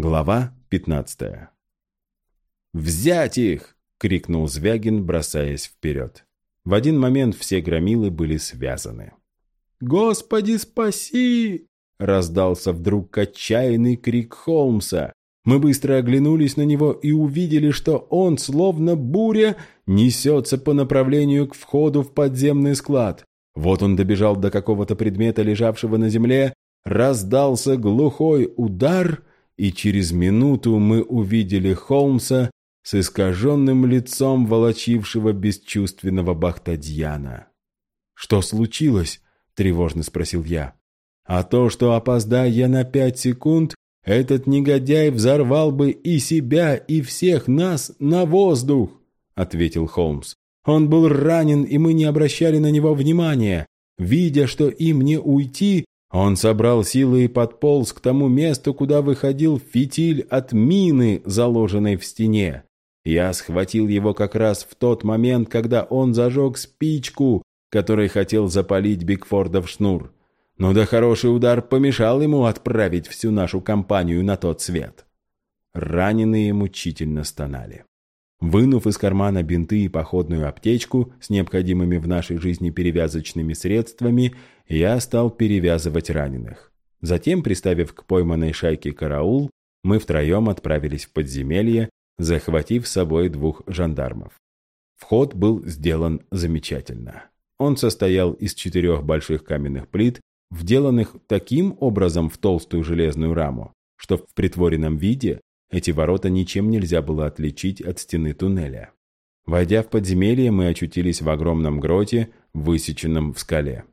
Глава 15 «Взять их!» — крикнул Звягин, бросаясь вперед. В один момент все громилы были связаны. «Господи, спаси!» — раздался вдруг отчаянный крик Холмса. Мы быстро оглянулись на него и увидели, что он, словно буря, несется по направлению к входу в подземный склад. Вот он добежал до какого-то предмета, лежавшего на земле, раздался глухой удар, и через минуту мы увидели Холмса с искаженным лицом волочившего бесчувственного Бахтадьяна. «Что случилось?» – тревожно спросил я. «А то, что опоздая я на пять секунд, этот негодяй взорвал бы и себя, и всех нас на воздух!» – ответил Холмс. Он был ранен, и мы не обращали на него внимания. Видя, что им не уйти, он собрал силы и подполз к тому месту, куда выходил фитиль от мины, заложенной в стене. Я схватил его как раз в тот момент, когда он зажег спичку, которой хотел запалить Бигфорда в шнур. Но да хороший удар помешал ему отправить всю нашу компанию на тот свет. Раненые мучительно стонали. Вынув из кармана бинты и походную аптечку с необходимыми в нашей жизни перевязочными средствами, я стал перевязывать раненых. Затем, приставив к пойманной шайке караул, мы втроем отправились в подземелье, захватив с собой двух жандармов. Вход был сделан замечательно. Он состоял из четырех больших каменных плит, вделанных таким образом в толстую железную раму, что в притворенном виде эти ворота ничем нельзя было отличить от стены туннеля. Войдя в подземелье, мы очутились в огромном гроте, высеченном в скале.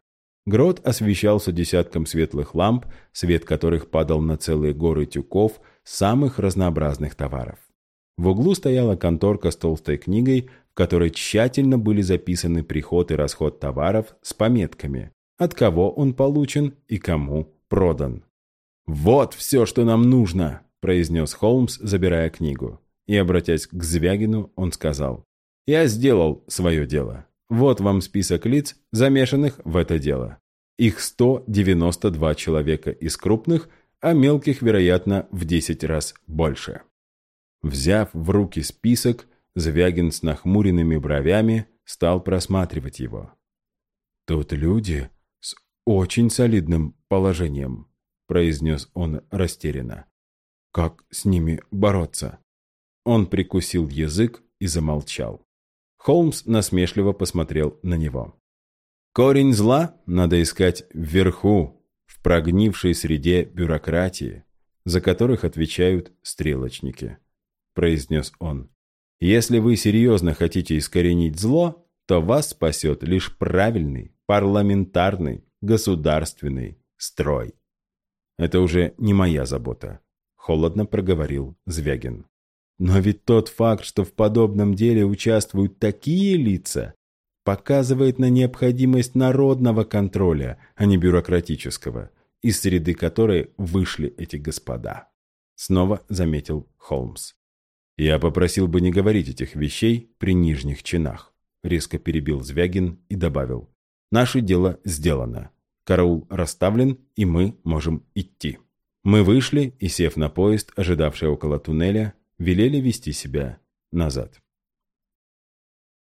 Грот освещался десятком светлых ламп, свет которых падал на целые горы тюков самых разнообразных товаров. В углу стояла конторка с толстой книгой, в которой тщательно были записаны приход и расход товаров с пометками, от кого он получен и кому продан. «Вот все, что нам нужно!» Произнес Холмс, забирая книгу. И, обратясь к Звягину, он сказал, «Я сделал свое дело. Вот вам список лиц, замешанных в это дело. Их 192 человека из крупных, а мелких, вероятно, в 10 раз больше». Взяв в руки список, Звягин с нахмуренными бровями стал просматривать его. «Тут люди с очень солидным положением», произнес он растерянно. Как с ними бороться? Он прикусил язык и замолчал. Холмс насмешливо посмотрел на него. Корень зла надо искать вверху, в прогнившей среде бюрократии, за которых отвечают стрелочники, произнес он. Если вы серьезно хотите искоренить зло, то вас спасет лишь правильный, парламентарный, государственный строй. Это уже не моя забота холодно проговорил Звягин. Но ведь тот факт, что в подобном деле участвуют такие лица, показывает на необходимость народного контроля, а не бюрократического, из среды которой вышли эти господа. Снова заметил Холмс. «Я попросил бы не говорить этих вещей при нижних чинах», резко перебил Звягин и добавил. «Наше дело сделано. Караул расставлен, и мы можем идти». Мы вышли и, сев на поезд, ожидавший около туннеля, велели вести себя назад.